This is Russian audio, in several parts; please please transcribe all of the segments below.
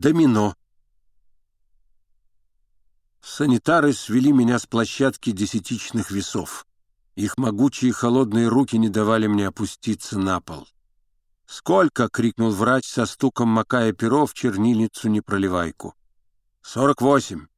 Домино. Санитары свели меня с площадки десятичных весов. Их могучие холодные руки не давали мне опуститься на пол. «Сколько?» — крикнул врач со стуком, макая перо в чернильницу-непроливайку. «Сорок восемь».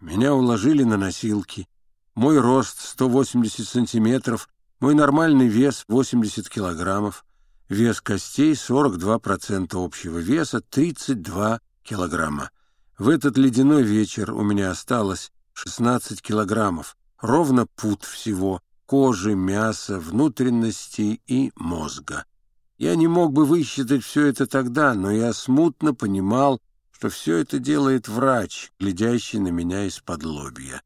Меня уложили на носилки. Мой рост — 180 сантиметров, мой нормальный вес — 80 килограммов. Вес костей — 42% общего веса, 32 килограмма. В этот ледяной вечер у меня осталось 16 килограммов, ровно пут всего, кожи, мяса, внутренностей и мозга. Я не мог бы высчитать все это тогда, но я смутно понимал, что все это делает врач, глядящий на меня из-под лобья.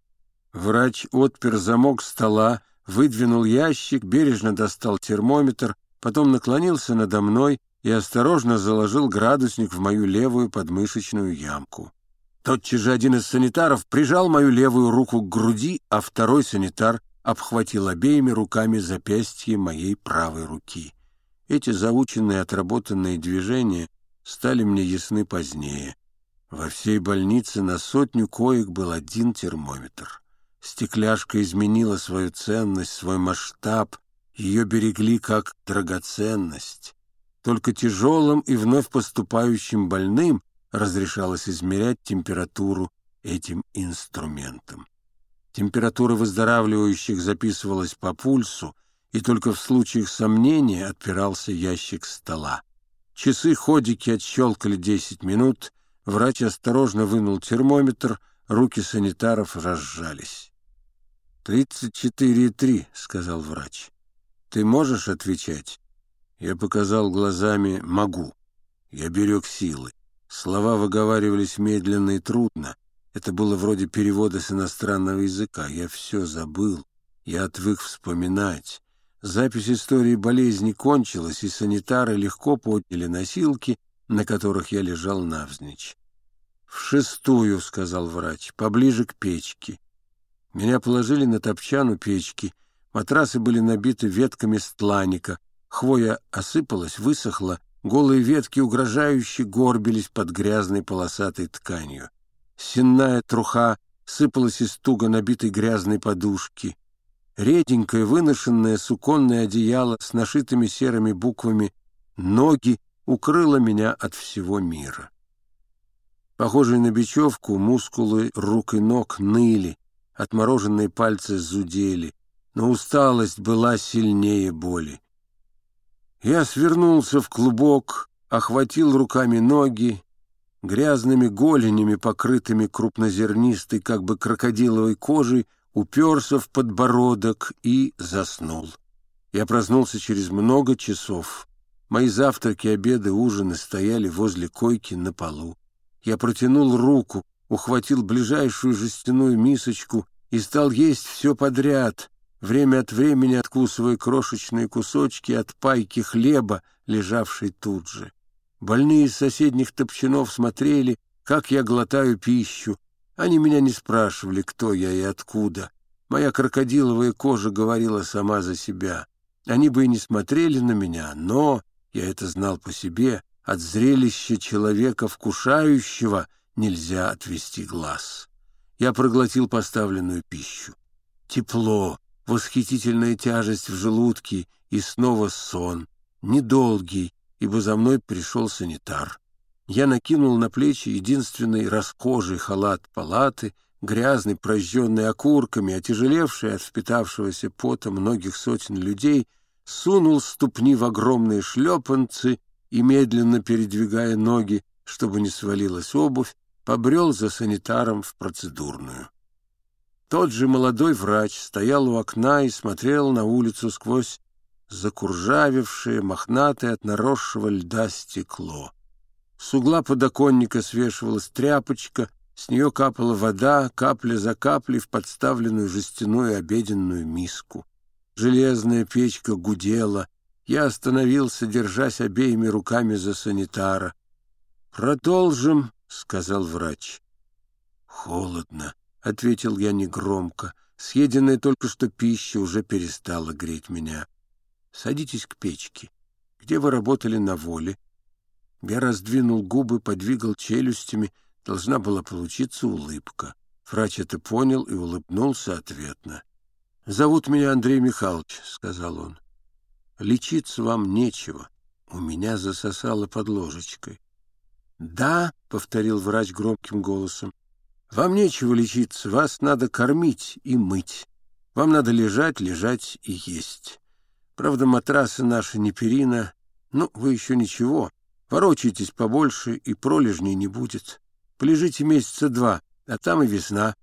Врач отпер замок стола, выдвинул ящик, бережно достал термометр, потом наклонился надо мной и осторожно заложил градусник в мою левую подмышечную ямку. Тотчас же один из санитаров прижал мою левую руку к груди, а второй санитар обхватил обеими руками запястье моей правой руки. Эти заученные отработанные движения стали мне ясны позднее. Во всей больнице на сотню коек был один термометр. Стекляшка изменила свою ценность, свой масштаб, ее берегли как драгоценность. Только тяжелым и вновь поступающим больным разрешалось измерять температуру этим инструментом. Температура выздоравливающих записывалась по пульсу, и только в случаях сомнения отпирался ящик стола. Часы-ходики отщелкали десять минут, врач осторожно вынул термометр, руки санитаров разжались. «Тридцать четыре и три», — сказал врач. «Ты можешь отвечать?» Я показал глазами «могу». Я берег силы. Слова выговаривались медленно и трудно. Это было вроде перевода с иностранного языка. Я все забыл. Я отвык вспоминать. Запись истории болезни кончилась, и санитары легко подняли носилки, на которых я лежал навзничь. «В шестую», — сказал врач, — «поближе к печке». Меня положили на топчан у печки — Матрасы были набиты ветками стланика. Хвоя осыпалась, высохла, голые ветки угрожающе горбились под грязной полосатой тканью. Сенная труха сыпалась из туго набитой грязной подушки. Реденькое выношенное суконное одеяло с нашитыми серыми буквами «Ноги» укрыло меня от всего мира. Похожие на бечевку, мускулы рук и ног ныли, отмороженные пальцы зудели — но усталость была сильнее боли. Я свернулся в клубок, охватил руками ноги, грязными голенями, покрытыми крупнозернистой, как бы крокодиловой кожей, уперся в подбородок и заснул. Я проснулся через много часов. Мои завтраки, обеды, ужины стояли возле койки на полу. Я протянул руку, ухватил ближайшую жестяную мисочку и стал есть все подряд, время от времени откусывая крошечные кусочки от пайки хлеба, лежавшей тут же. Больные из соседних топчанов смотрели, как я глотаю пищу. Они меня не спрашивали, кто я и откуда. Моя крокодиловая кожа говорила сама за себя. Они бы и не смотрели на меня, но, я это знал по себе, от зрелища человека вкушающего нельзя отвести глаз. Я проглотил поставленную пищу. Тепло, восхитительная тяжесть в желудке и снова сон, недолгий, ибо за мной пришел санитар. Я накинул на плечи единственный расхожий халат палаты, грязный, прожженный окурками, отяжелевший от впитавшегося пота многих сотен людей, сунул ступни в огромные шлепанцы и, медленно передвигая ноги, чтобы не свалилась обувь, побрел за санитаром в процедурную. Тот же молодой врач стоял у окна и смотрел на улицу сквозь закуржавившее, мохнатое от наросшего льда стекло. С угла подоконника свешивалась тряпочка, с нее капала вода, капля за каплей в подставленную жестяную обеденную миску. Железная печка гудела. Я остановился, держась обеими руками за санитара. «Продолжим», — сказал врач. «Холодно», — ответил я негромко. Съеденная только что пища уже перестала греть меня. Садитесь к печке. Где вы работали на воле? Я раздвинул губы, подвигал челюстями. Должна была получиться улыбка. Врач это понял и улыбнулся ответно. «Зовут меня Андрей Михайлович», — сказал он. «Лечиться вам нечего». У меня засосало под ложечкой. «Да», — повторил врач громким голосом, — «вам нечего лечиться, вас надо кормить и мыть. Вам надо лежать, лежать и есть. Правда, матрасы наши не перина. Ну, вы еще ничего. Ворочайтесь побольше, и пролежней не будет. Полежите месяца два, а там и весна.